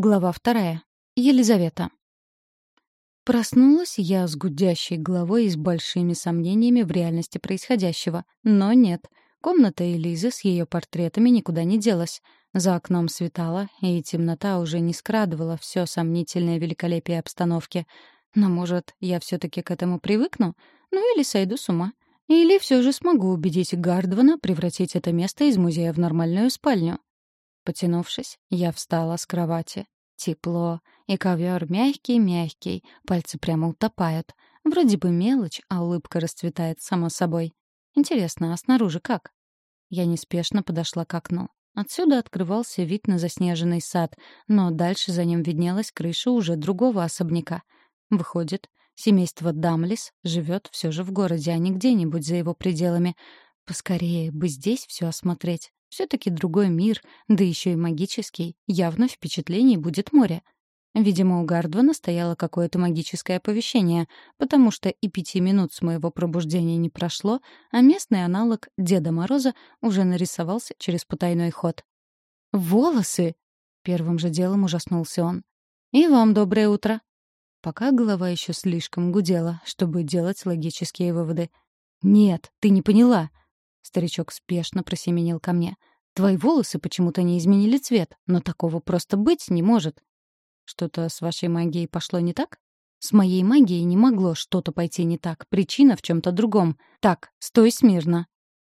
Глава вторая. Елизавета. Проснулась я с гудящей головой и с большими сомнениями в реальности происходящего. Но нет. Комната Элизы с ее портретами никуда не делась. За окном светало, и темнота уже не скрадывала все сомнительное великолепие обстановки. Но, может, я все таки к этому привыкну? Ну или сойду с ума. Или все же смогу убедить Гардвана превратить это место из музея в нормальную спальню. Потянувшись, я встала с кровати. Тепло, и ковер мягкий-мягкий, пальцы прямо утопают. Вроде бы мелочь, а улыбка расцветает само собой. Интересно, а снаружи как? Я неспешно подошла к окну. Отсюда открывался вид на заснеженный сад, но дальше за ним виднелась крыша уже другого особняка. Выходит, семейство Дамлис живет все же в городе, а не где-нибудь за его пределами. Поскорее бы здесь все осмотреть. Все-таки другой мир, да еще и магический. Явно впечатлений будет море. Видимо, у Гардвана стояло какое-то магическое оповещение, потому что и пяти минут с моего пробуждения не прошло, а местный аналог Деда Мороза уже нарисовался через потайной ход. «Волосы!» — первым же делом ужаснулся он. «И вам доброе утро!» Пока голова еще слишком гудела, чтобы делать логические выводы. «Нет, ты не поняла!» Старичок спешно просеменил ко мне. «Твои волосы почему-то не изменили цвет, но такого просто быть не может». «Что-то с вашей магией пошло не так?» «С моей магией не могло что-то пойти не так. Причина в чем-то другом. Так, стой смирно».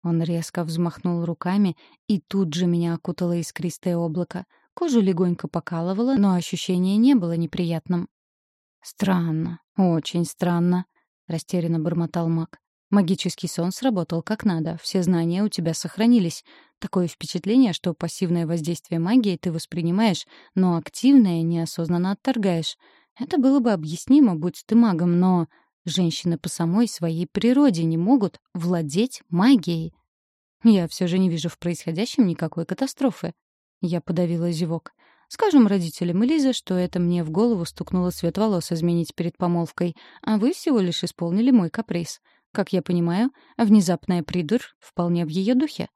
Он резко взмахнул руками, и тут же меня окутало искристое облако. Кожу легонько покалывало, но ощущение не было неприятным. «Странно, очень странно», — растерянно бормотал маг. Магический сон сработал как надо, все знания у тебя сохранились. Такое впечатление, что пассивное воздействие магии ты воспринимаешь, но активное неосознанно отторгаешь. Это было бы объяснимо, будь ты магом, но женщины по самой своей природе не могут владеть магией. Я все же не вижу в происходящем никакой катастрофы. Я подавила зевок. Скажем родителям Элизы, что это мне в голову стукнуло цвет волос изменить перед помолвкой, а вы всего лишь исполнили мой каприз. Как я понимаю, внезапная придурь вполне в ее духе.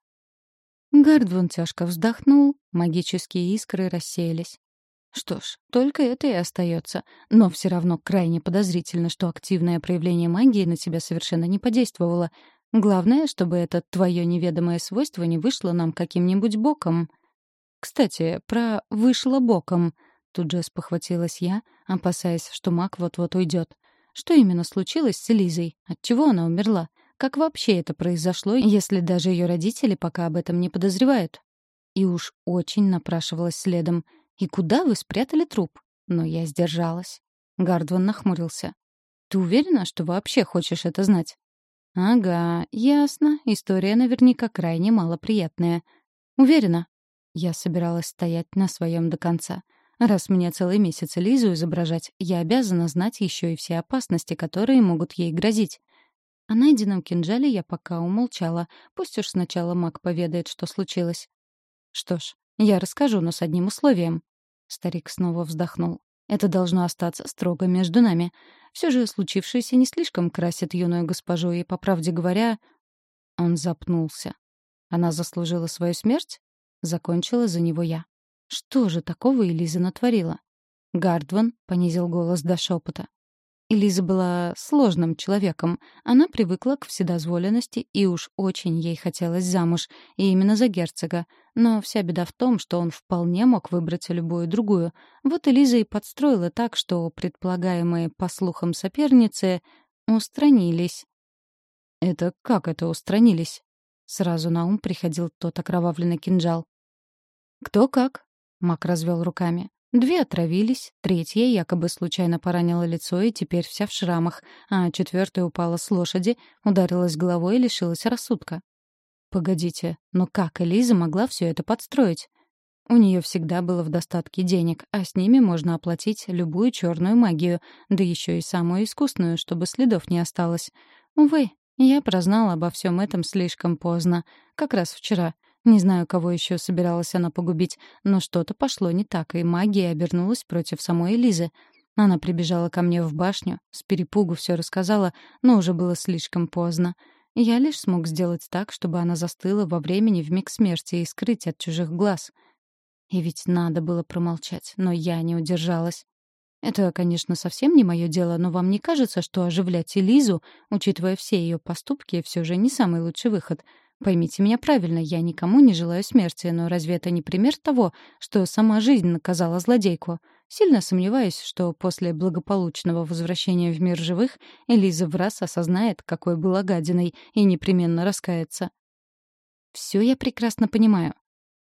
Гардван тяжко вздохнул, магические искры рассеялись. Что ж, только это и остается. Но все равно крайне подозрительно, что активное проявление магии на тебя совершенно не подействовало. Главное, чтобы это твое неведомое свойство не вышло нам каким-нибудь боком. Кстати, про «вышло боком». Тут же спохватилась я, опасаясь, что маг вот-вот уйдет. Что именно случилось с Элизой? Отчего она умерла? Как вообще это произошло, если даже ее родители пока об этом не подозревают? И уж очень напрашивалась следом. «И куда вы спрятали труп?» Но я сдержалась. Гардван нахмурился. «Ты уверена, что вообще хочешь это знать?» «Ага, ясно. История наверняка крайне малоприятная. Уверена». Я собиралась стоять на своем до конца. Раз мне целый месяц Лизу изображать, я обязана знать еще и все опасности, которые могут ей грозить. О найденном кинжале я пока умолчала. Пусть уж сначала маг поведает, что случилось. Что ж, я расскажу, но с одним условием. Старик снова вздохнул. Это должно остаться строго между нами. Все же случившееся не слишком красит юную госпожу, и, по правде говоря... Он запнулся. Она заслужила свою смерть? Закончила за него я. Что же такого Элиза натворила? Гардван понизил голос до шепота. Элиза была сложным человеком. Она привыкла к вседозволенности, и уж очень ей хотелось замуж, и именно за герцога. Но вся беда в том, что он вполне мог выбрать любую другую. Вот Элиза и подстроила так, что предполагаемые, по слухам, соперницы устранились. «Это как это устранились?» Сразу на ум приходил тот окровавленный кинжал. «Кто как?» Мак развел руками. Две отравились, третья якобы случайно поранила лицо и теперь вся в шрамах, а четвертая упала с лошади, ударилась головой и лишилась рассудка. Погодите, но как Элиза могла все это подстроить? У нее всегда было в достатке денег, а с ними можно оплатить любую черную магию, да еще и самую искусную, чтобы следов не осталось. Увы, я прознала обо всем этом слишком поздно, как раз вчера. Не знаю, кого еще собиралась она погубить, но что-то пошло не так, и магия обернулась против самой Элизы. Она прибежала ко мне в башню, с перепугу все рассказала, но уже было слишком поздно. Я лишь смог сделать так, чтобы она застыла во времени в миг смерти и скрыть от чужих глаз. И ведь надо было промолчать, но я не удержалась. Это, конечно, совсем не мое дело, но вам не кажется, что оживлять Элизу, учитывая все ее поступки, все же не самый лучший выход? Поймите меня правильно, я никому не желаю смерти, но разве это не пример того, что сама жизнь наказала злодейку? Сильно сомневаюсь, что после благополучного возвращения в мир живых Элиза в раз осознает, какой была гадиной, и непременно раскается. «Все я прекрасно понимаю».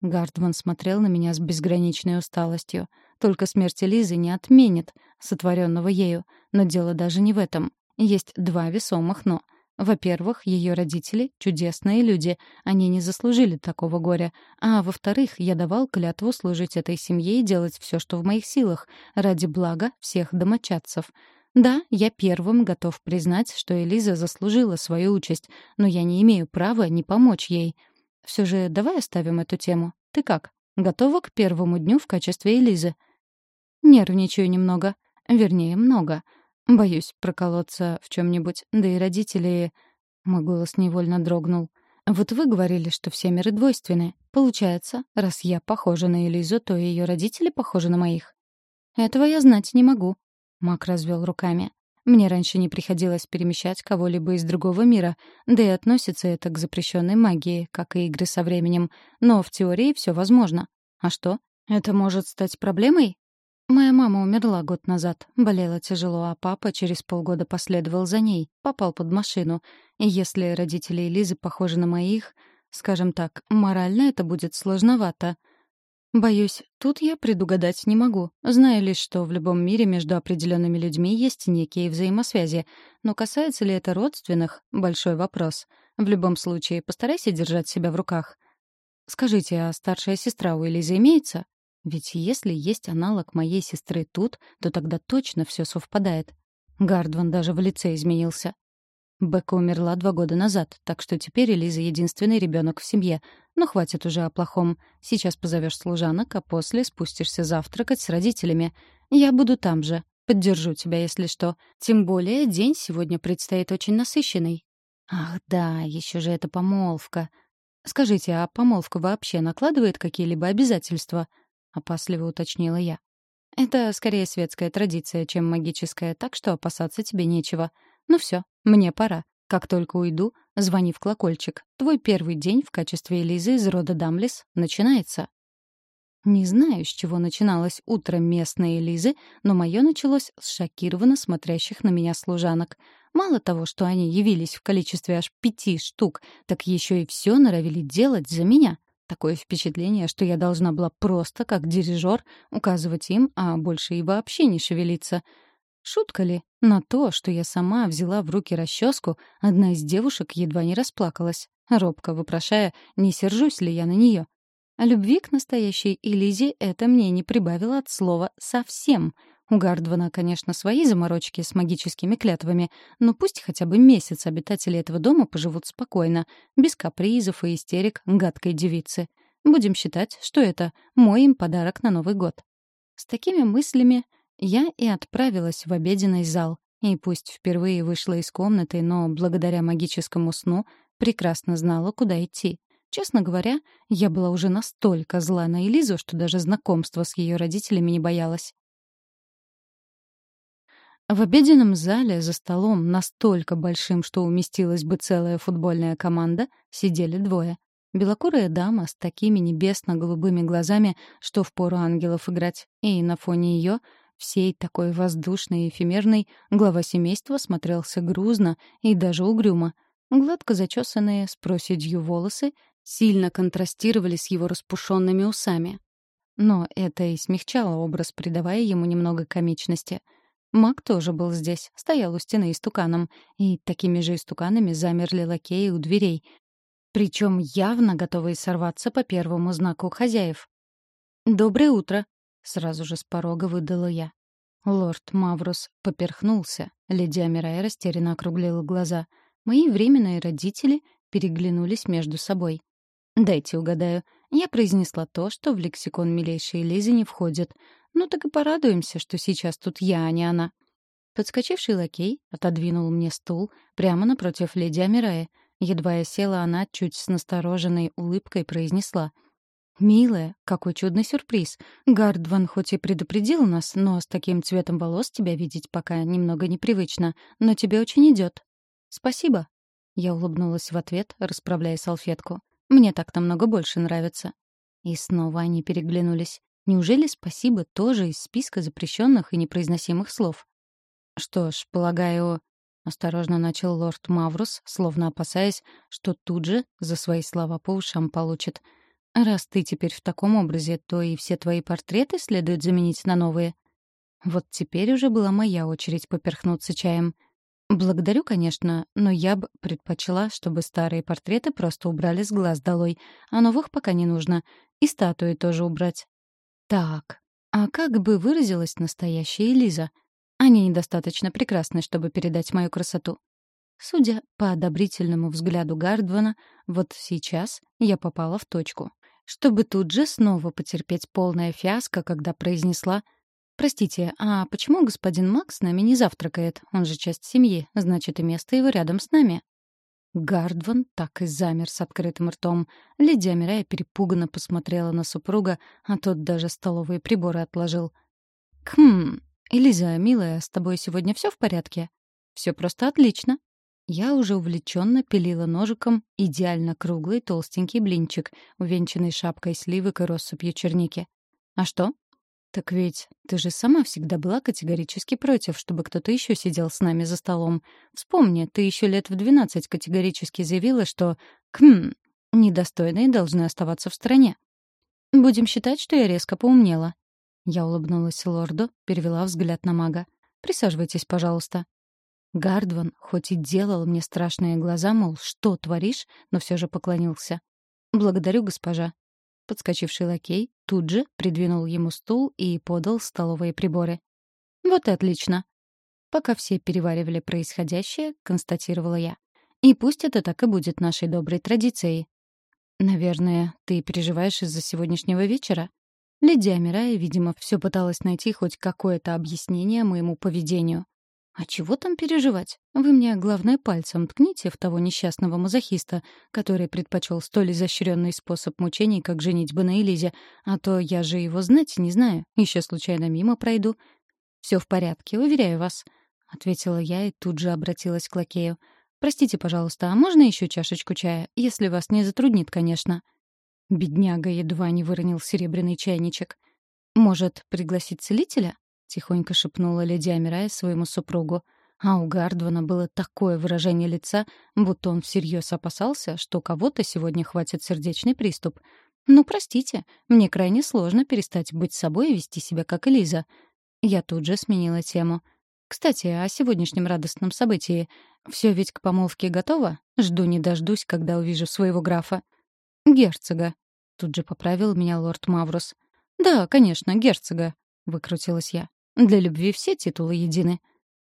Гардман смотрел на меня с безграничной усталостью. Только смерть Лизы не отменит сотворенного ею. Но дело даже не в этом. Есть два весомых «но». Во-первых, ее родители — чудесные люди, они не заслужили такого горя. А во-вторых, я давал клятву служить этой семье и делать все, что в моих силах, ради блага всех домочадцев. Да, я первым готов признать, что Элиза заслужила свою участь, но я не имею права не помочь ей. Все же давай оставим эту тему. Ты как? Готова к первому дню в качестве Элизы? Нервничаю немного. Вернее, много. Боюсь проколоться в чем-нибудь, да и родители... Мой голос невольно дрогнул. Вот вы говорили, что все миры двойственны. Получается, раз я похожа на Элизу, то ее родители похожи на моих. Этого я знать не могу. Мак развел руками. Мне раньше не приходилось перемещать кого-либо из другого мира, да и относится это к запрещенной магии, как и игры со временем. Но в теории все возможно. А что? Это может стать проблемой? Моя мама умерла год назад, болела тяжело, а папа через полгода последовал за ней, попал под машину. И если родители Лизы похожи на моих, скажем так, морально это будет сложновато. Боюсь, тут я предугадать не могу. Знаю лишь, что в любом мире между определенными людьми есть некие взаимосвязи. Но касается ли это родственных — большой вопрос. В любом случае, постарайся держать себя в руках. Скажите, а старшая сестра у Элизы имеется? Ведь если есть аналог моей сестры тут, то тогда точно все совпадает. Гардван даже в лице изменился. Бекка умерла два года назад, так что теперь Элиза единственный ребенок в семье. Но хватит уже о плохом. Сейчас позовешь служанок, а после спустишься завтракать с родителями. Я буду там же. Поддержу тебя, если что. Тем более день сегодня предстоит очень насыщенный. Ах да, еще же эта помолвка. Скажите, а помолвка вообще накладывает какие-либо обязательства? — опасливо уточнила я. «Это скорее светская традиция, чем магическая, так что опасаться тебе нечего. Ну все, мне пора. Как только уйду, звони в колокольчик. Твой первый день в качестве Элизы из рода Дамлис начинается». Не знаю, с чего начиналось утро местной Элизы, но мое началось с шокированно смотрящих на меня служанок. Мало того, что они явились в количестве аж пяти штук, так еще и все норовили делать за меня. Такое впечатление, что я должна была просто, как дирижер, указывать им, а больше и вообще не шевелиться. Шутка ли? На то, что я сама взяла в руки расческу, одна из девушек едва не расплакалась, робко вопрошая, не сержусь ли я на нее. А любви к настоящей Элизе это мне не прибавило от слова «совсем», у Гардвана, конечно, свои заморочки с магическими клятвами, но пусть хотя бы месяц обитатели этого дома поживут спокойно, без капризов и истерик гадкой девицы. Будем считать, что это мой им подарок на Новый год. С такими мыслями я и отправилась в обеденный зал. И пусть впервые вышла из комнаты, но благодаря магическому сну прекрасно знала, куда идти. Честно говоря, я была уже настолько зла на Элизу, что даже знакомства с ее родителями не боялась. В обеденном зале за столом, настолько большим, что уместилась бы целая футбольная команда, сидели двое. Белокурая дама с такими небесно-голубыми глазами, что впору ангелов играть, и на фоне ее, всей такой воздушной и эфемерной, глава семейства смотрелся грузно и даже угрюмо. Гладко зачесанные с проседью волосы сильно контрастировали с его распушенными усами. Но это и смягчало образ, придавая ему немного комичности — Маг тоже был здесь, стоял у стены истуканом, и такими же истуканами замерли лакеи у дверей, причем явно готовые сорваться по первому знаку хозяев. «Доброе утро!» — сразу же с порога выдала я. Лорд Маврус поперхнулся. Леди Амирая растерянно округлила глаза. Мои временные родители переглянулись между собой. «Дайте угадаю. Я произнесла то, что в лексикон милейшей Лизы не входит. Ну так и порадуемся, что сейчас тут я, а не она. Подскочивший лакей отодвинул мне стул прямо напротив леди Амирая. Едва я села, она чуть с настороженной улыбкой произнесла. «Милая, какой чудный сюрприз. Гардван хоть и предупредил нас, но с таким цветом волос тебя видеть пока немного непривычно, но тебе очень идет. «Спасибо». Я улыбнулась в ответ, расправляя салфетку. «Мне так намного больше нравится». И снова они переглянулись. Неужели «спасибо» тоже из списка запрещенных и непроизносимых слов? «Что ж, полагаю...» — осторожно начал лорд Маврус, словно опасаясь, что тут же за свои слова по ушам получит — Раз ты теперь в таком образе, то и все твои портреты следует заменить на новые. Вот теперь уже была моя очередь поперхнуться чаем. Благодарю, конечно, но я бы предпочла, чтобы старые портреты просто убрали с глаз долой, а новых пока не нужно. И статуи тоже убрать. Так, а как бы выразилась настоящая Элиза? Они недостаточно прекрасны, чтобы передать мою красоту. Судя по одобрительному взгляду Гардвана, вот сейчас я попала в точку чтобы тут же снова потерпеть полное фиаско, когда произнесла «Простите, а почему господин Макс с нами не завтракает? Он же часть семьи, значит, и место его рядом с нами». Гардван так и замер с открытым ртом. Лидия Мирая перепуганно посмотрела на супруга, а тот даже столовые приборы отложил. «Хм, Элиза, милая, с тобой сегодня все в порядке?» «Все просто отлично», я уже увлеченно пилила ножиком идеально круглый толстенький блинчик, увенчанный шапкой сливок и россыпью черники. «А что?» «Так ведь ты же сама всегда была категорически против, чтобы кто-то еще сидел с нами за столом. Вспомни, ты еще лет в двенадцать категорически заявила, что «Хм, недостойные должны оставаться в стороне». Будем считать, что я резко поумнела». Я улыбнулась лорду, перевела взгляд на мага. «Присаживайтесь, пожалуйста». Гардван хоть и делал мне страшные глаза, мол, что творишь, но все же поклонился. «Благодарю, госпожа». Подскочивший лакей тут же придвинул ему стул и подал столовые приборы. «Вот и отлично». Пока все переваривали происходящее, констатировала я. «И пусть это так и будет нашей доброй традицией». «Наверное, ты переживаешь из-за сегодняшнего вечера?» Лидия Мирая, видимо, все пыталась найти хоть какое-то объяснение моему поведению. А чего там переживать? Вы мне, главное, пальцем ткните в того несчастного мазохиста, который предпочел столь изощренный способ мучений, как женитьба на Элизе, а то я же его знать не знаю, еще случайно мимо пройду. Все в порядке, уверяю вас, — ответила я и тут же обратилась к лакею. «Простите, пожалуйста, а можно еще чашечку чая, если вас не затруднит, конечно?» Бедняга едва не выронил серебряный чайничек. «Может, пригласить целителя?» — тихонько шепнула леди Амирая своему супругу. А у Гардвана было такое выражение лица, будто он всерьез опасался, что кого-то сегодня хватит сердечный приступ. «Ну, простите, мне крайне сложно перестать быть собой и вести себя как Элиза». Я тут же сменила тему. «Кстати, о сегодняшнем радостном событии. Все ведь к помолвке готово? Жду не дождусь, когда увижу своего графа». «Герцога», — тут же поправил меня лорд Маврус. «Да, конечно, герцога», — выкрутилась я. Для любви все титулы едины.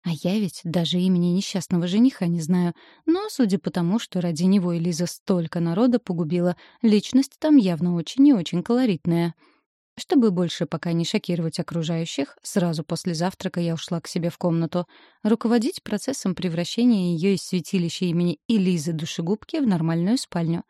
А я ведь даже имени несчастного жениха не знаю. Но, судя по тому, что ради него Элиза столько народа погубила, личность там явно очень и очень колоритная. Чтобы больше пока не шокировать окружающих, сразу после завтрака я ушла к себе в комнату. Руководить процессом превращения ее из святилища имени Элизы Душегубки в нормальную спальню.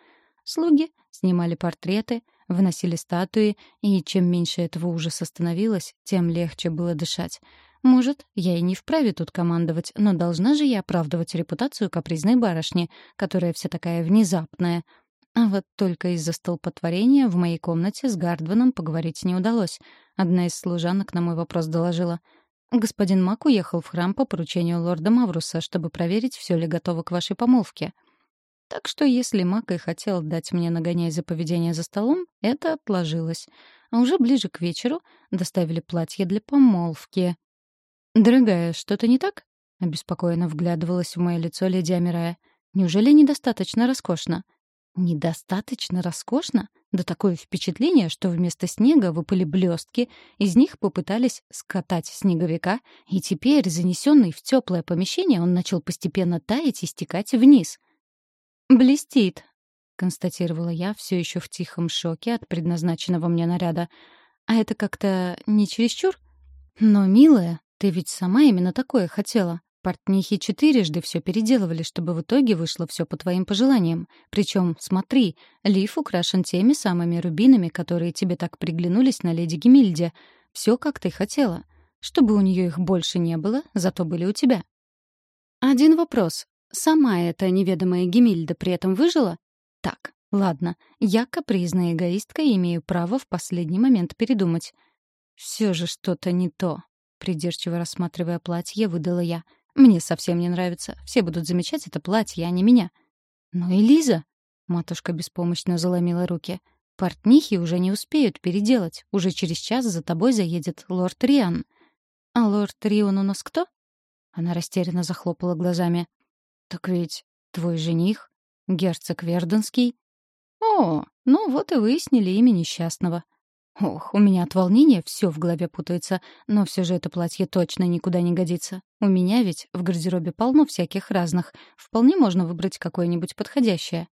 Слуги снимали портреты, выносили статуи, и чем меньше этого ужаса становилось, тем легче было дышать. Может, я и не вправе тут командовать, но должна же я оправдывать репутацию капризной барышни, которая вся такая внезапная. А вот только из-за столпотворения в моей комнате с Гардваном поговорить не удалось. Одна из служанок на мой вопрос доложила. «Господин Мак уехал в храм по поручению лорда Мавруса, чтобы проверить, все ли готово к вашей помолвке». Так что если Мак и хотел дать мне нагоняй за поведение за столом, это отложилось. А уже ближе к вечеру доставили платье для помолвки. «Дорогая, что-то не так?» — обеспокоенно вглядывалась в мое лицо леди Амирая. «Неужели недостаточно роскошно?» «Недостаточно роскошно?» Да такое впечатление, что вместо снега выпали блестки, из них попытались скатать снеговика, и теперь, занесенный в теплое помещение, он начал постепенно таять и стекать вниз — «Блестит», — констатировала я, все еще в тихом шоке от предназначенного мне наряда. «А это как-то не чересчур?» «Но, милая, ты ведь сама именно такое хотела», Портнихи четырежды все переделывали, чтобы в итоге вышло все по твоим пожеланиям. Причем, смотри, лиф украшен теми самыми рубинами, которые тебе так приглянулись на леди Гемильде. Все, как ты хотела. Чтобы у нее их больше не было, зато были у тебя. Один вопрос. Сама эта неведомая Гемильда при этом выжила? Так, ладно, я капризная эгоистка и имею право в последний момент передумать. Все же что-то не то. Придирчиво рассматривая платье, выдала я — мне совсем не нравится. Все будут замечать это платье, а не меня. Ну и Лиза. Матушка беспомощно заломила руки. Портнихи уже не успеют переделать. Уже через час за тобой заедет лорд Риан. А лорд Риан у нас кто? Она растерянно захлопала глазами. Так ведь твой жених, герцог Верденский. О, ну вот и выяснили имя несчастного. Ох, у меня от волнения все в голове путается, но все же это платье точно никуда не годится. У меня ведь в гардеробе полно всяких разных. Вполне можно выбрать какое-нибудь подходящее.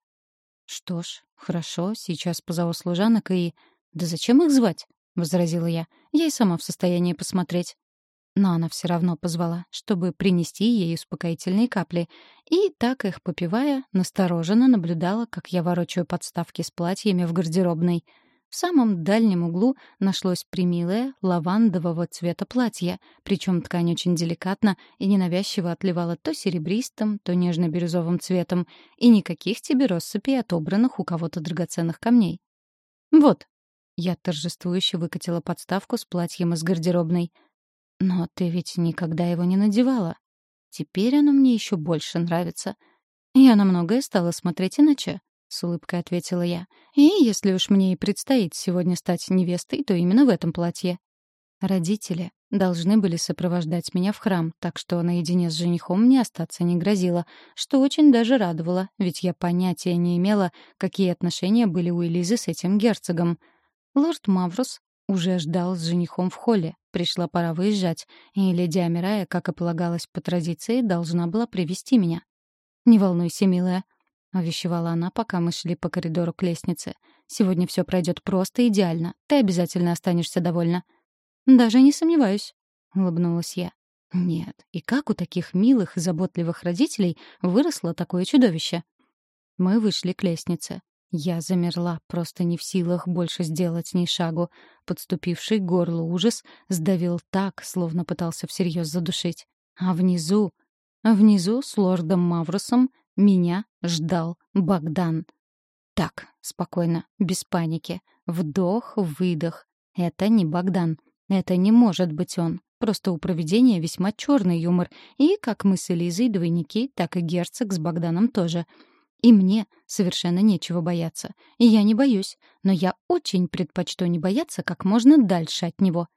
Что ж, хорошо, сейчас позову служанок и... Да зачем их звать? — возразила я. Я и сама в состоянии посмотреть. Но она все равно позвала, чтобы принести ей успокоительные капли. И, так их попивая, настороженно наблюдала, как я ворочаю подставки с платьями в гардеробной — в самом дальнем углу нашлось примилое лавандового цвета платье, причем ткань очень деликатно и ненавязчиво отливала то серебристым, то нежно-бирюзовым цветом, и никаких тебе россыпей отобранных у кого-то драгоценных камней. «Вот», — я торжествующе выкатила подставку с платьем из гардеробной. «Но ты ведь никогда его не надевала. Теперь оно мне еще больше нравится. Я на многое стала смотреть иначе. — с улыбкой ответила я. «И если уж мне и предстоит сегодня стать невестой, то именно в этом платье». Родители должны были сопровождать меня в храм, так что наедине с женихом мне остаться не грозило, что очень даже радовало, ведь я понятия не имела, какие отношения были у Элизы с этим герцогом. Лорд Маврус уже ждал с женихом в холле. Пришла пора выезжать, и леди Амирая, как и полагалось по традиции, должна была привести меня. «Не волнуйся, милая», — увещевала она, пока мы шли по коридору к лестнице. «Сегодня все пройдет просто идеально. Ты обязательно останешься довольна». «Даже не сомневаюсь», — улыбнулась я. «Нет, и как у таких милых и заботливых родителей выросло такое чудовище?» Мы вышли к лестнице. Я замерла, просто не в силах больше сделать ни шагу. Подступивший к горлу ужас сдавил так, словно пытался всерьез задушить. А внизу... Внизу с лордом Мавросом меня ждал Богдан. Так, спокойно, без паники. Вдох, выдох. Это не Богдан. Это не может быть он. Просто у проведения весьма черный юмор. И как мы с Элизой двойники, так и герцог с Богданом тоже. И мне совершенно нечего бояться. И я не боюсь. Но я очень предпочту не бояться как можно дальше от него.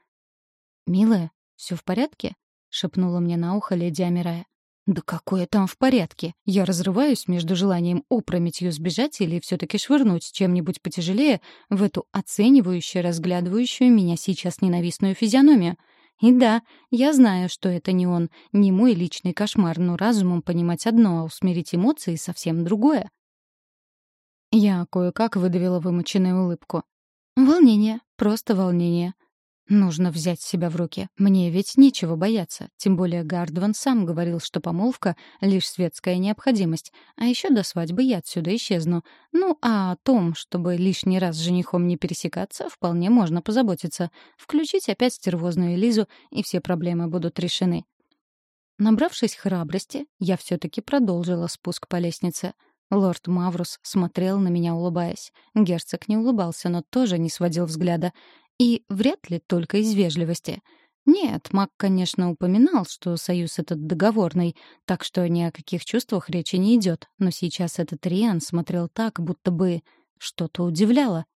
«Милая, все в порядке?» — шепнула мне на ухо леди Амирая. Да какое там в порядке? Я разрываюсь между желанием опрометью сбежать или все-таки швырнуть чем-нибудь потяжелее в эту оценивающую, разглядывающую меня сейчас ненавистную физиономию. И да, я знаю, что это не он, не мой личный кошмар, но разумом понимать одно, а усмирить эмоции совсем другое. Я кое-как выдавила вымученную улыбку. Волнение, просто волнение. Нужно взять себя в руки. Мне ведь нечего бояться. Тем более Гардван сам говорил, что помолвка — лишь светская необходимость. А еще до свадьбы я отсюда исчезну. Ну, а о том, чтобы лишний раз с женихом не пересекаться, вполне можно позаботиться. Включить опять стервозную Элизу, и все проблемы будут решены. Набравшись храбрости, я все-таки продолжила спуск по лестнице. Лорд Маврус смотрел на меня, улыбаясь. Герцог не улыбался, но тоже не сводил взгляда. И вряд ли только из вежливости. Нет, Мак, конечно, упоминал, что союз этот договорный, так что ни о каких чувствах речи не идет. Но сейчас этот Риан смотрел так, будто бы что-то удивляло.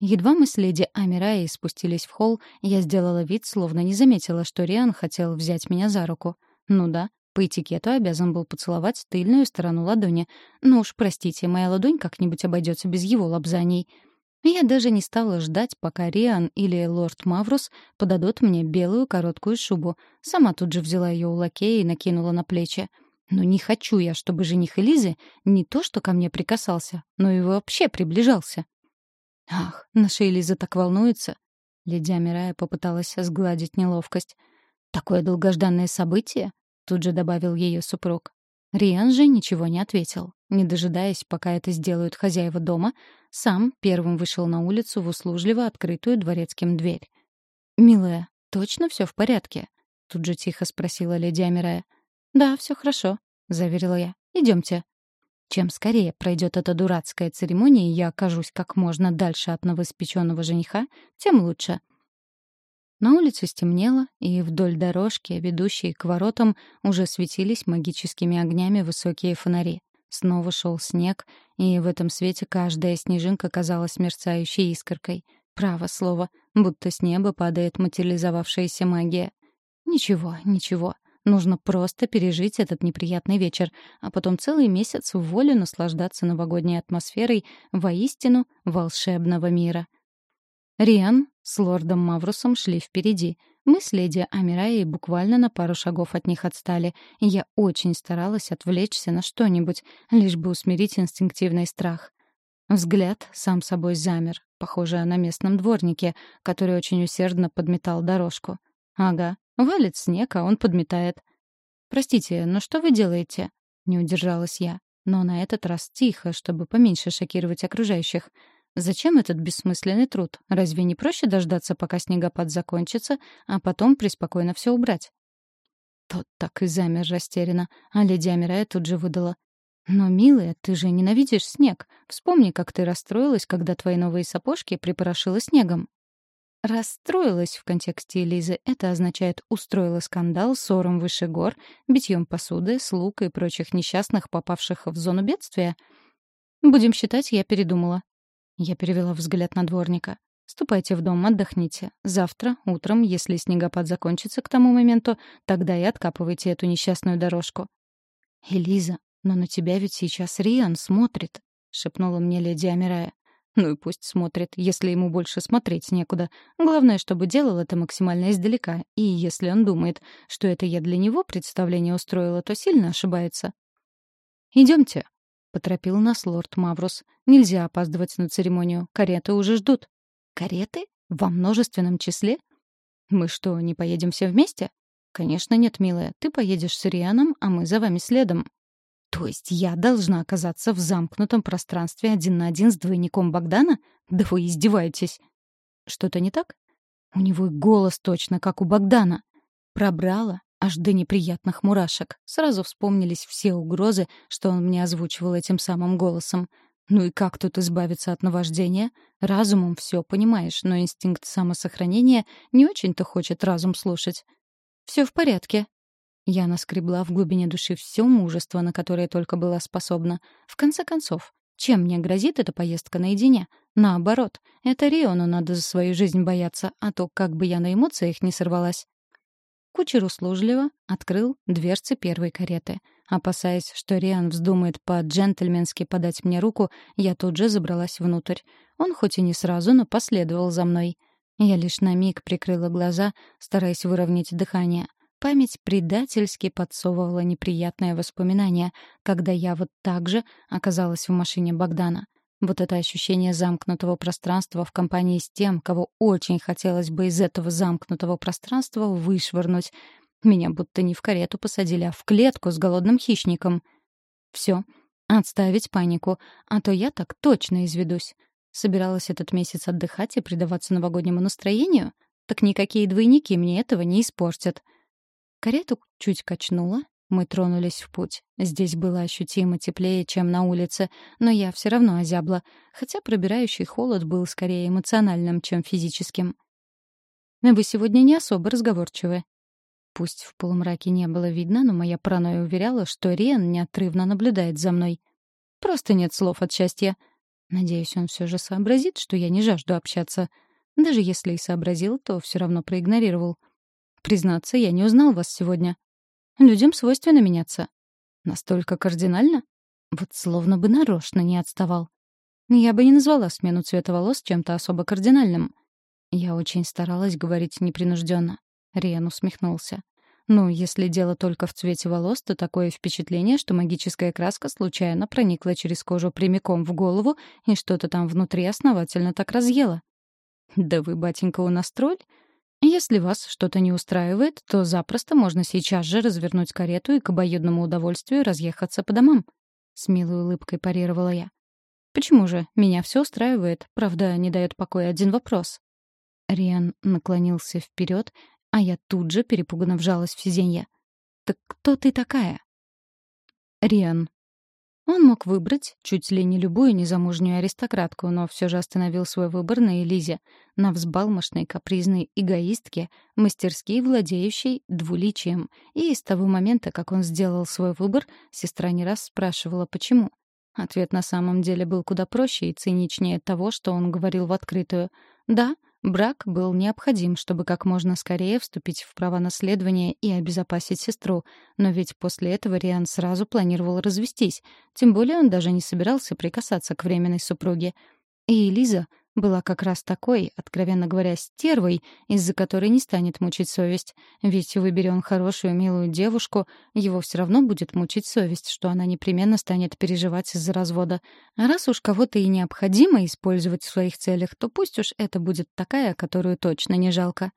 Едва мы с леди Амираей спустились в холл, я сделала вид, словно не заметила, что Риан хотел взять меня за руку. Ну да, по этикету обязан был поцеловать тыльную сторону ладони. Ну уж, простите, моя ладонь как-нибудь обойдется без его лапзаний. Я даже не стала ждать, пока Риан или лорд Маврус подадут мне белую короткую шубу. Сама тут же взяла ее у лакея и накинула на плечи. Но не хочу я, чтобы жених Элизы не то что ко мне прикасался, но и вообще приближался. Ах, наша Элиза так волнуется. Леди Амирая попыталась сгладить неловкость. Такое долгожданное событие? тут же добавил ее супруг. Риан же ничего не ответил. Не дожидаясь, пока это сделают хозяева дома, сам первым вышел на улицу в услужливо открытую дворецким дверь. «Милая, точно все в порядке?» — тут же тихо спросила леди Амирая. «Да, все хорошо», — заверила я. Идемте. Чем скорее пройдет эта дурацкая церемония, и я окажусь как можно дальше от новоиспеченного жениха, тем лучше. На улице стемнело, и вдоль дорожки, ведущей к воротам, уже светились магическими огнями высокие фонари. Снова шел снег, и в этом свете каждая снежинка казалась мерцающей искоркой. Право слово, будто с неба падает материализовавшаяся магия. Ничего, ничего. Нужно просто пережить этот неприятный вечер, а потом целый месяц в волю наслаждаться новогодней атмосферой воистину волшебного мира. Риан с лордом Маврусом шли впереди. Мы с леди Амираей буквально на пару шагов от них отстали, и я очень старалась отвлечься на что-нибудь, лишь бы усмирить инстинктивный страх. Взгляд сам собой замер, похоже на местном дворнике, который очень усердно подметал дорожку. Ага, валит снег, а он подметает. «Простите, но что вы делаете?» — не удержалась я. Но на этот раз тихо, чтобы поменьше шокировать окружающих — Зачем этот бессмысленный труд? Разве не проще дождаться, пока снегопад закончится, а потом преспокойно все убрать? Тот так и замер растерянно, а леди Амирая тут же выдала. «Но, милая, ты же ненавидишь снег. Вспомни, как ты расстроилась, когда твои новые сапожки припорошило снегом». «Расстроилась» в контексте Элизы — это означает «устроила скандал ссором выше гор, битьем посуды, слуг и прочих несчастных, попавших в зону бедствия». Будем считать, я передумала. Я перевела взгляд на дворника. «Ступайте в дом, отдохните. Завтра, утром, если снегопад закончится к тому моменту, тогда и откапывайте эту несчастную дорожку». «Элиза, но на тебя ведь сейчас Риан смотрит», — шепнула мне леди Амирая. «Ну и пусть смотрит, если ему больше смотреть некуда. Главное, чтобы делал это максимально издалека, и если он думает, что это я для него представление устроила, то сильно ошибается». «Идемте», — поторопил нас лорд Маврус. «Нельзя опаздывать на церемонию. Кареты уже ждут». «Кареты? Во множественном числе?» «Мы что, не поедем все вместе?» «Конечно нет, милая. Ты поедешь с Рианом, а мы за вами следом». «То есть я должна оказаться в замкнутом пространстве один на один с двойником Богдана? Да вы издеваетесь!» «Что-то не так?» «У него голос точно, как у Богдана». Пробрала, аж до неприятных мурашек. Сразу вспомнились все угрозы, что он мне озвучивал этим самым голосом. Ну и как тут избавиться от наваждения? Разумом все понимаешь, но инстинкт самосохранения не очень-то хочет разум слушать. Все в порядке. Я наскребла в глубине души все мужество, на которое только была способна. В конце концов, чем мне грозит эта поездка наедине? Наоборот, это Риону надо за свою жизнь бояться, а то как бы я на эмоциях не сорвалась. Кучер услужливо открыл дверцы первой кареты. Опасаясь, что Риан вздумает по-джентльменски подать мне руку, я тут же забралась внутрь. Он хоть и не сразу, но последовал за мной. Я лишь на миг прикрыла глаза, стараясь выровнять дыхание. Память предательски подсовывала неприятное воспоминание, когда я вот так же оказалась в машине Богдана — вот это ощущение замкнутого пространства в компании с тем, кого очень хотелось бы из этого замкнутого пространства вышвырнуть. Меня будто не в карету посадили, а в клетку с голодным хищником. Все, отставить панику, а то я так точно изведусь. Собиралась этот месяц отдыхать и предаваться новогоднему настроению? Так никакие двойники мне этого не испортят. Карету чуть качнула, мы тронулись в путь. Здесь было ощутимо теплее, чем на улице, но я все равно озябла, хотя пробирающий холод был скорее эмоциональным, чем физическим. «Вы сегодня не особо разговорчивы». Пусть в полумраке не было видно, но моя паранойя уверяла, что Риан неотрывно наблюдает за мной. Просто нет слов от счастья. Надеюсь, он все же сообразит, что я не жажду общаться. Даже если и сообразил, то все равно проигнорировал. Признаться, я не узнал вас сегодня. Людям свойственно меняться. Настолько кардинально? Вот словно бы нарочно не отставал. Я бы не назвала смену цвета волос чем-то особо кардинальным. Я очень старалась говорить непринужденно. Риан усмехнулся. Ну, если дело только в цвете волос, то такое впечатление, что магическая краска случайно проникла через кожу прямиком в голову и что-то там внутри основательно так разъела. «Да вы, батенька, у нас тролль?» Если вас что-то не устраивает, то запросто можно сейчас же развернуть карету и к обоюдному удовольствию разъехаться по домам. С милой улыбкой парировала я. Почему же? Меня все устраивает. Правда, не дает покоя один вопрос. Риан наклонился вперед, а я тут же перепуганно вжалась в сиденье. «Так кто ты такая?» Риан. Он мог выбрать чуть ли не любую незамужнюю аристократку, но все же остановил свой выбор на Элизе, на взбалмошной, капризной эгоистке, мастерски владеющей двуличием. И с того момента, как он сделал свой выбор, сестра не раз спрашивала, почему. Ответ на самом деле был куда проще и циничнее того, что он говорил в открытую. «Да, Брак был необходим, чтобы как можно скорее вступить в право наследования и обезопасить сестру, но ведь после этого Риан сразу планировал развестись, тем более он даже не собирался прикасаться к временной супруге. И Элиза была как раз такой, откровенно говоря, стервой, из-за которой не станет мучить совесть. Ведь выбери он хорошую, милую девушку, его все равно будет мучить совесть, что она непременно станет переживать из-за развода. А раз уж кого-то и необходимо использовать в своих целях, то пусть уж это будет такая, которую точно не жалко.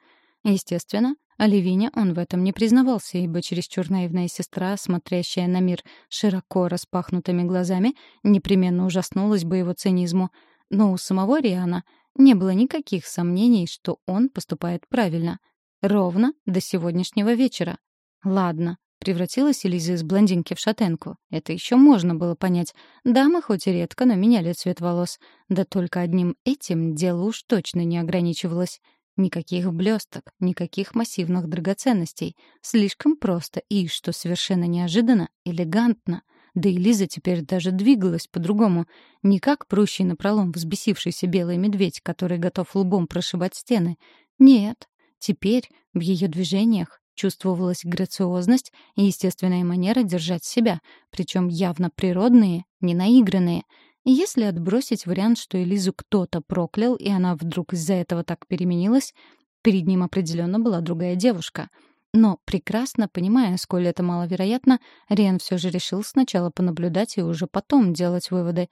Естественно, Оливине он в этом не признавался, ибо чересчур наивная сестра, смотрящая на мир широко распахнутыми глазами, непременно ужаснулась бы его цинизму — но у самого Риана не было никаких сомнений, что он поступает правильно. Ровно до сегодняшнего вечера. Ладно, превратилась Элиза из блондинки в шатенку. Это еще можно было понять. Дамы хоть и редко, но меняли цвет волос. Да только одним этим дело уж точно не ограничивалось. Никаких блесток, никаких массивных драгоценностей. Слишком просто и, что совершенно неожиданно, элегантно. Да и Лиза теперь даже двигалась по-другому. Не как прущий напролом взбесившийся белый медведь, который готов лбом прошибать стены. Нет, теперь в ее движениях чувствовалась грациозность и естественная манера держать себя, причем явно природные, не наигранные. Если отбросить вариант, что Элизу кто-то проклял, и она вдруг из-за этого так переменилась, перед ним определенно была другая девушка — но, прекрасно понимая, сколь это маловероятно, Риан все же решил сначала понаблюдать и уже потом делать выводы.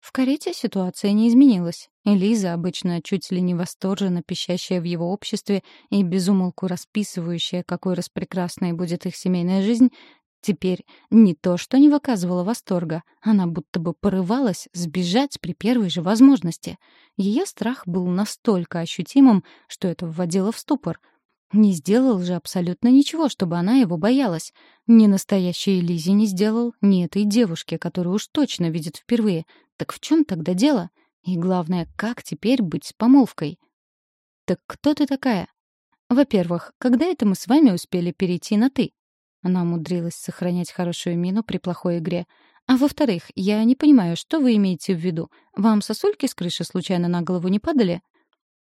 В карете ситуация не изменилась. Элиза, обычно чуть ли не восторженно пищащая в его обществе и безумолку расписывающая, какой распрекрасной будет их семейная жизнь, теперь не то что не выказывала восторга, она будто бы порывалась сбежать при первой же возможности. Ее страх был настолько ощутимым, что это вводило в ступор — не сделал же абсолютно ничего, чтобы она его боялась. Ни настоящей Лизе не сделал, ни этой девушке, которую уж точно видит впервые. Так в чем тогда дело? И главное, как теперь быть с помолвкой? Так кто ты такая? Во-первых, когда это мы с вами успели перейти на «ты»? Она умудрилась сохранять хорошую мину при плохой игре. А во-вторых, я не понимаю, что вы имеете в виду? Вам сосульки с крыши случайно на голову не падали?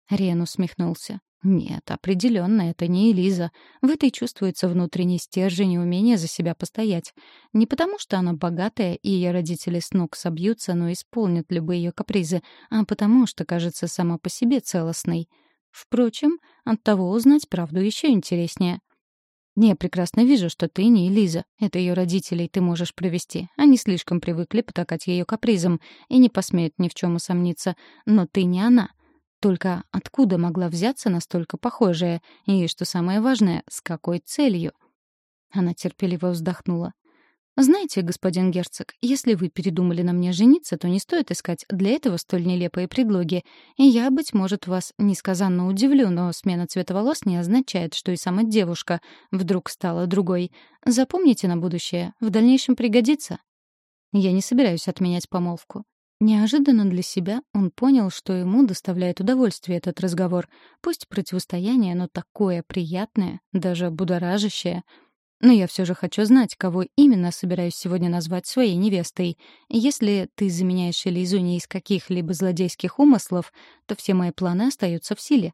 Рен усмехнулся. Нет, определенно, это не Элиза. В этой чувствуется внутренний стержень и умение за себя постоять. Не потому, что она богатая, и ее родители с ног собьются, но исполнят любые ее капризы, а потому, что кажется сама по себе целостной. Впрочем, от того узнать правду еще интереснее. «Не, прекрасно вижу, что ты не Элиза. Это ее родителей ты можешь провести. Они слишком привыкли потакать ее капризом и не посмеют ни в чем усомниться. Но ты не она. Только откуда могла взяться настолько похожая? И, что самое важное, с какой целью? Она терпеливо вздохнула. «Знаете, господин герцог, если вы передумали на мне жениться, то не стоит искать для этого столь нелепые предлоги. И я, быть может, вас несказанно удивлю, но смена цвета волос не означает, что и сама девушка вдруг стала другой. Запомните на будущее, в дальнейшем пригодится». Я не собираюсь отменять помолвку. Неожиданно для себя он понял, что ему доставляет удовольствие этот разговор. Пусть противостояние, но такое приятное, даже будоражащее. Но я все же хочу знать, кого именно собираюсь сегодня назвать своей невестой. Если ты заменяешь Элизу не из каких-либо злодейских умыслов, то все мои планы остаются в силе.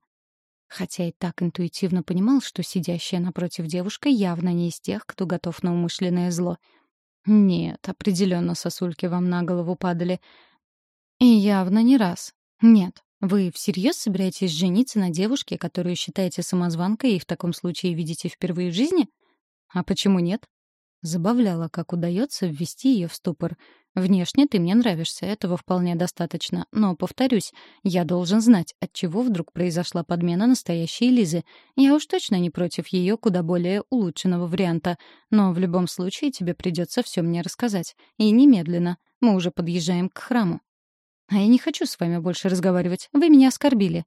Хотя и так интуитивно понимал, что сидящая напротив девушка явно не из тех, кто готов на умышленное зло. Нет, определенно сосульки вам на голову падали. И явно не раз. Нет. Вы всерьез собираетесь жениться на девушке, которую считаете самозванкой и в таком случае видите впервые в жизни? А почему нет? Забавляло, как удается ввести ее в ступор. Внешне ты мне нравишься, этого вполне достаточно. Но, повторюсь, я должен знать, от чего вдруг произошла подмена настоящей Лизы. Я уж точно не против ее куда более улучшенного варианта. Но в любом случае тебе придется все мне рассказать. И немедленно. Мы уже подъезжаем к храму. А я не хочу с вами больше разговаривать. Вы меня оскорбили.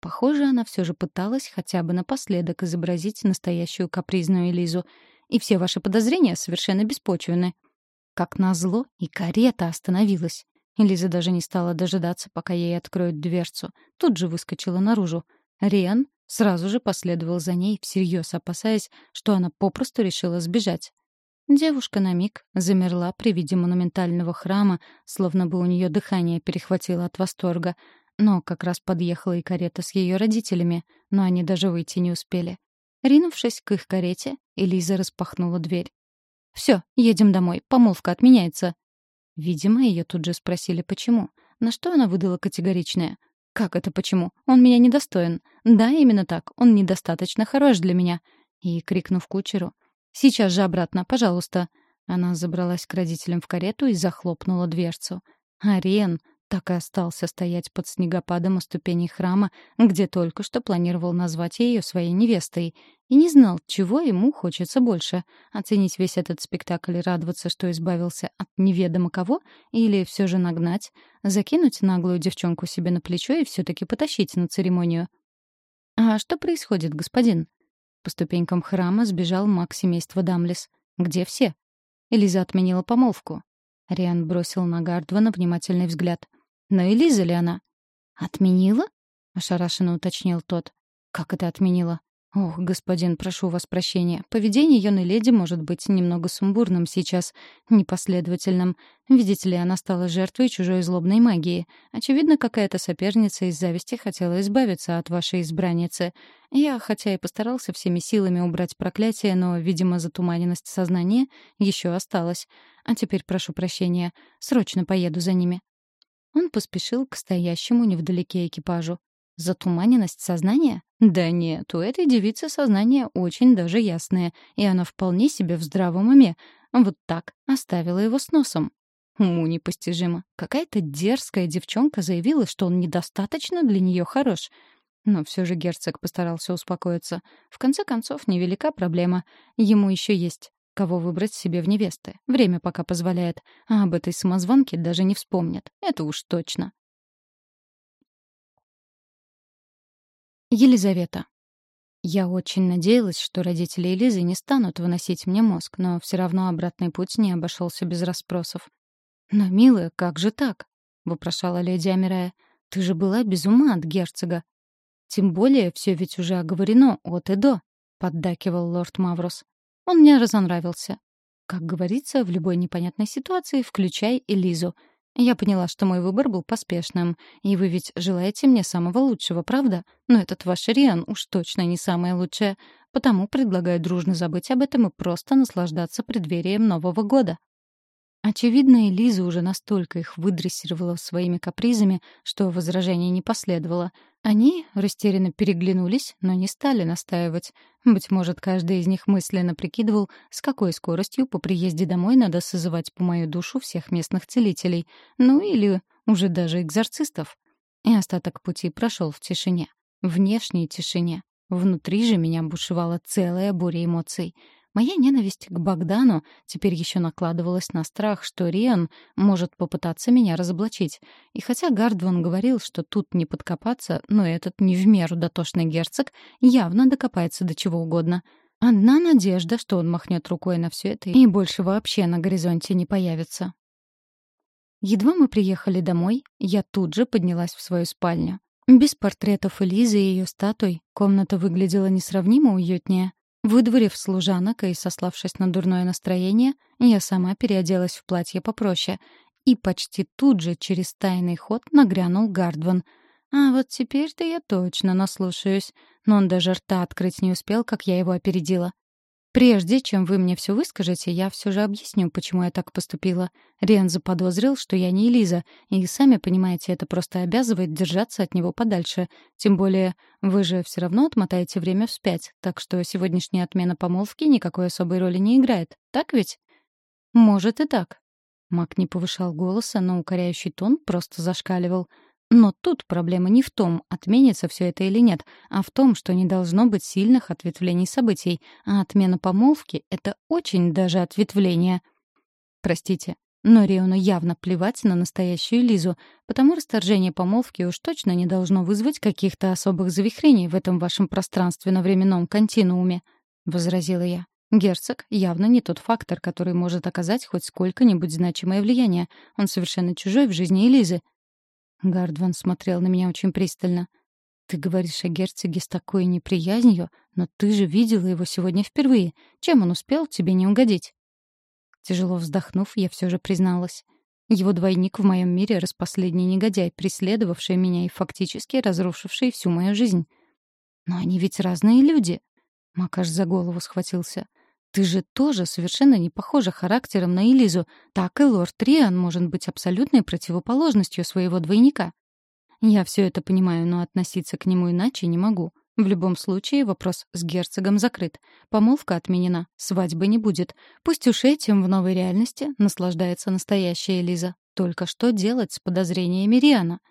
Похоже, она все же пыталась хотя бы напоследок изобразить настоящую капризную Лизу. И все ваши подозрения совершенно беспочвенны. Как назло, и карета остановилась. Лиза даже не стала дожидаться, пока ей откроют дверцу. Тут же выскочила наружу. Риан сразу же последовал за ней, всерьез опасаясь, что она попросту решила сбежать. Девушка на миг замерла при виде монументального храма, словно бы у нее дыхание перехватило от восторга. Но как раз подъехала и карета с ее родителями, но они даже выйти не успели. Ринувшись к их карете, Элиза распахнула дверь. Все, едем домой, помолвка отменяется». Видимо, ее тут же спросили, почему. На что она выдала категоричное. «Как это почему? Он меня недостоин. Да, именно так. Он недостаточно хорош для меня». И, крикнув кучеру, «Сейчас же обратно, пожалуйста». Она забралась к родителям в карету и захлопнула дверцу. Ариен так и остался стоять под снегопадом у ступеней храма, где только что планировал назвать ее своей невестой, и не знал, чего ему хочется больше — оценить весь этот спектакль и радоваться, что избавился от неведомо кого, или все же нагнать, закинуть наглую девчонку себе на плечо и все-таки потащить на церемонию. «А что происходит, господин?» По ступенькам храма сбежал маг семейства Дамлис. «Где все?» Элиза отменила помолвку. Риан бросил на Гардвана внимательный взгляд — но Элиза ли она? «Отменила?» — ошарашенно уточнил тот. «Как это отменила?» «Ох, господин, прошу вас прощения. Поведение юной леди может быть немного сумбурным сейчас, непоследовательным. Видите ли, она стала жертвой чужой злобной магии. Очевидно, какая-то соперница из зависти хотела избавиться от вашей избранницы. Я, хотя и постарался всеми силами убрать проклятие, но, видимо, затуманенность сознания еще осталась. А теперь прошу прощения. Срочно поеду за ними. Он поспешил к стоящему невдалеке экипажу. Затуманенность сознания? Да нет, у этой девицы сознание очень даже ясное, и она вполне себе в здравом уме. Вот так оставила его с носом. Уму непостижимо. Какая-то дерзкая девчонка заявила, что он недостаточно для нее хорош. Но все же герцог постарался успокоиться. В конце концов, невелика проблема. Ему еще есть кого выбрать себе в невесты. Время пока позволяет. А об этой самозванке даже не вспомнят. Это уж точно. Елизавета. Я очень надеялась, что родители Элизы не станут выносить мне мозг, но все равно обратный путь не обошелся без расспросов. «Но, милая, как же так?» — вопрошала леди Амирая. «Ты же была без ума от герцога». «Тем более все ведь уже оговорено от и до», — поддакивал лорд Маврос. Он мне разонравился. Как говорится, в любой непонятной ситуации включай Элизу. Я поняла, что мой выбор был поспешным. И вы ведь желаете мне самого лучшего, правда? Но этот ваш Риан уж точно не самое лучшее. Потому предлагаю дружно забыть об этом и просто наслаждаться преддверием Нового года. Очевидно, Элиза уже настолько их выдрессировала своими капризами, что возражений не последовало. Они растерянно переглянулись, но не стали настаивать. Быть может, каждый из них мысленно прикидывал, с какой скоростью по приезде домой надо созывать по мою душу всех местных целителей, ну или уже даже экзорцистов. И остаток пути прошел в тишине. Внешней тишине. Внутри же меня бушевала целая буря эмоций — Моя ненависть к Богдану теперь еще накладывалась на страх, что Риан может попытаться меня разоблачить. И хотя Гардван говорил, что тут не подкопаться, но этот не в меру дотошный герцог явно докопается до чего угодно. Одна надежда, что он махнет рукой на все это и больше вообще на горизонте не появится. Едва мы приехали домой, я тут же поднялась в свою спальню. Без портретов Элизы и ее статуй комната выглядела несравнимо уютнее. Выдворив служанок и сославшись на дурное настроение, я сама переоделась в платье попроще. И почти тут же через тайный ход нагрянул Гардван. А вот теперь-то я точно наслушаюсь. Но он даже рта открыть не успел, как я его опередила. Прежде чем вы мне все выскажете, я все же объясню, почему я так поступила. Риан заподозрил, что я не Элиза, и, сами понимаете, это просто обязывает держаться от него подальше. Тем более, вы же все равно отмотаете время вспять, так что сегодняшняя отмена помолвки никакой особой роли не играет. Так ведь? Может и так. Мак не повышал голоса, но укоряющий тон просто зашкаливал. Но тут проблема не в том, отменится все это или нет, а в том, что не должно быть сильных ответвлений событий, а отмена помолвки — это очень даже ответвление. Простите, но Риону явно плевать на настоящую Лизу, потому расторжение помолвки уж точно не должно вызвать каких-то особых завихрений в этом вашем пространственно-временном континууме, — возразила я. Герцог явно не тот фактор, который может оказать хоть сколько-нибудь значимое влияние. Он совершенно чужой в жизни Элизы. Гардван смотрел на меня очень пристально. «Ты говоришь о герцоге с такой неприязнью, но ты же видела его сегодня впервые. Чем он успел тебе не угодить?» Тяжело вздохнув, я все же призналась. Его двойник в моем мире — распоследний негодяй, преследовавший меня и фактически разрушивший всю мою жизнь. «Но они ведь разные люди!» Макаш за голову схватился. Ты же тоже совершенно не похожа характером на Элизу. Так и лорд Триан может быть абсолютной противоположностью своего двойника. Я все это понимаю, но относиться к нему иначе не могу. В любом случае вопрос с герцогом закрыт. Помолвка отменена, свадьбы не будет. Пусть уж этим в новой реальности наслаждается настоящая Элиза. Только что делать с подозрениями Риана —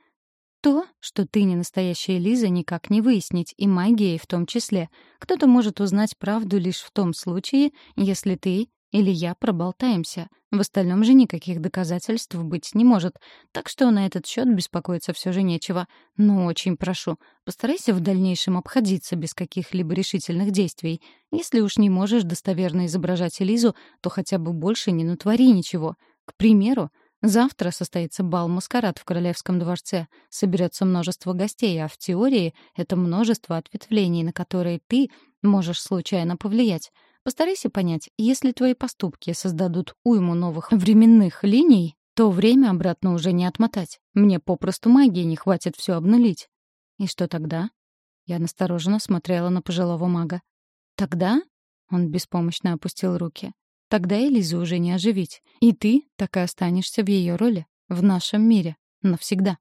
то, что ты не настоящая Лиза, никак не выяснить, и магией в том числе. Кто-то может узнать правду лишь в том случае, если ты или я проболтаемся. В остальном же никаких доказательств быть не может, так что на этот счет беспокоиться все же нечего. Но очень прошу, постарайся в дальнейшем обходиться без каких-либо решительных действий. Если уж не можешь достоверно изображать Элизу, то хотя бы больше не натвори ничего. К примеру, Завтра состоится бал-маскарад в Королевском дворце. Соберется множество гостей, а в теории это множество ответвлений, на которые ты можешь случайно повлиять. Постарайся понять, если твои поступки создадут уйму новых временных линий, то время обратно уже не отмотать. Мне попросту магии не хватит все обнулить. И что тогда? Я настороженно смотрела на пожилого мага. Тогда? Он беспомощно опустил руки. Тогда Элизу уже не оживить. И ты так и останешься в ее роли, в нашем мире, навсегда.